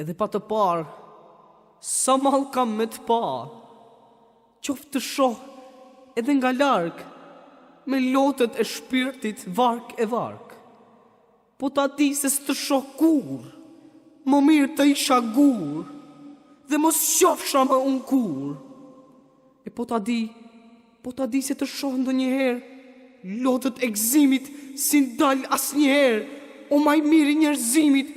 Edhe pa të parë, sa mall kam me të pa. Qoftë të shoh edhe nga larg me lotët e shpirtit vark e vark. Po ta di se s'të shoh kur, më mirë të isha gur, dhe mos shofësha më unë kur. E po ta di, po ta di se të shoh ndë njëherë, lotët e gzimit, si ndalë asë njëherë, o maj mirë i njërzimit,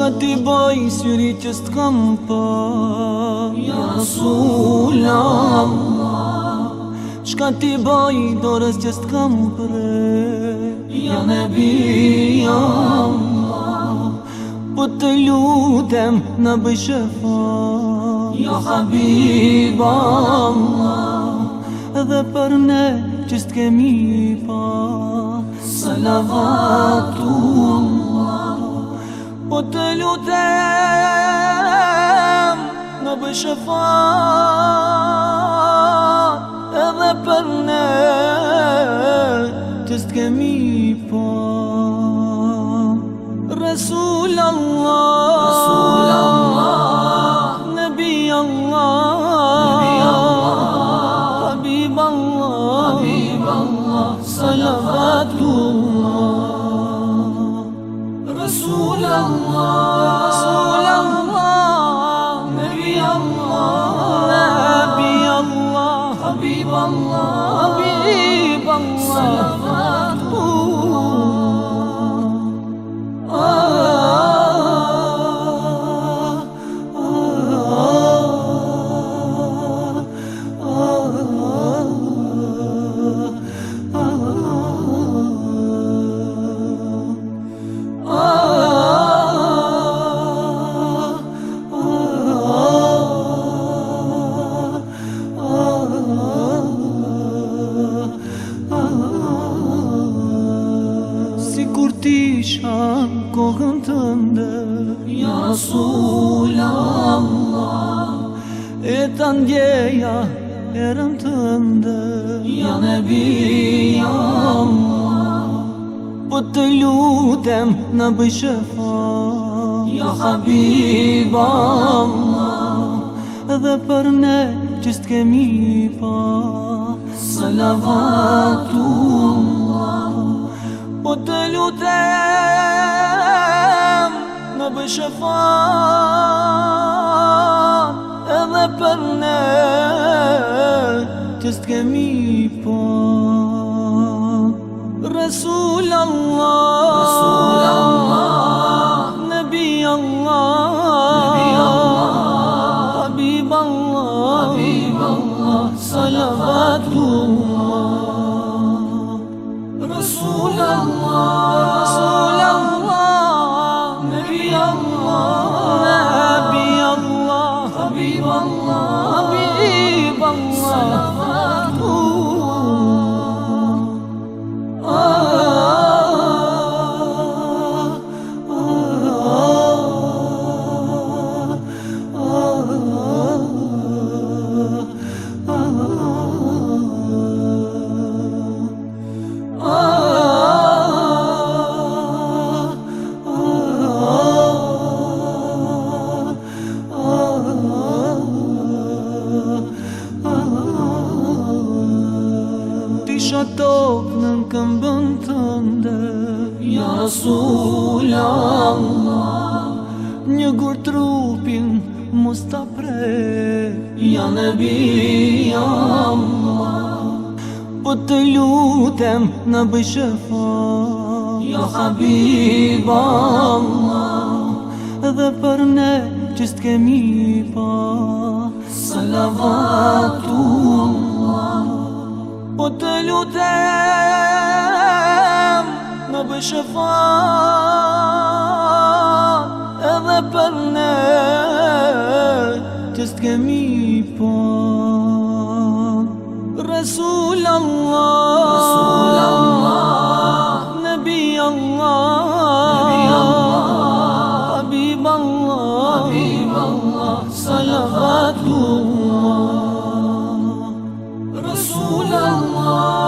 Shka ti baj syri që s'kam pa Ja sula Që ti baj dorës që s'kam pre Ja me bia Po të lutem në bëjshë fa Ja habiba Dhe për ne që s'kemi pa Salavatun Po të lutem, në bëj shëfa, edhe për ne, që s'të kemi pa, po. Resul Allah. Habiballah, Habiballah, Salavatullah. Kur tisha kohën të Ja Rasul Allah E të ndjeja kërën të Ja Nebija Allah Po të lutem në bëj shëfa Ja Habib Allah Dhe për ne qështë kemi pa Salavatull Po të lutem Në bëj fan Edhe për ne Të kemi pa Resul 啊。Rasul Një gurë trupin Mus të pre Ja në bia Allah Po të lutem Në bëjshë fa Ja habib Allah Dhe për ne Që kemi pa Salavatullah Po të lutem shëfar Edhe për ne që s'kemi par Resul Allah Resul Allah Nëbi Allah Habib Allah Habib Allah Salavatullah Resul Allah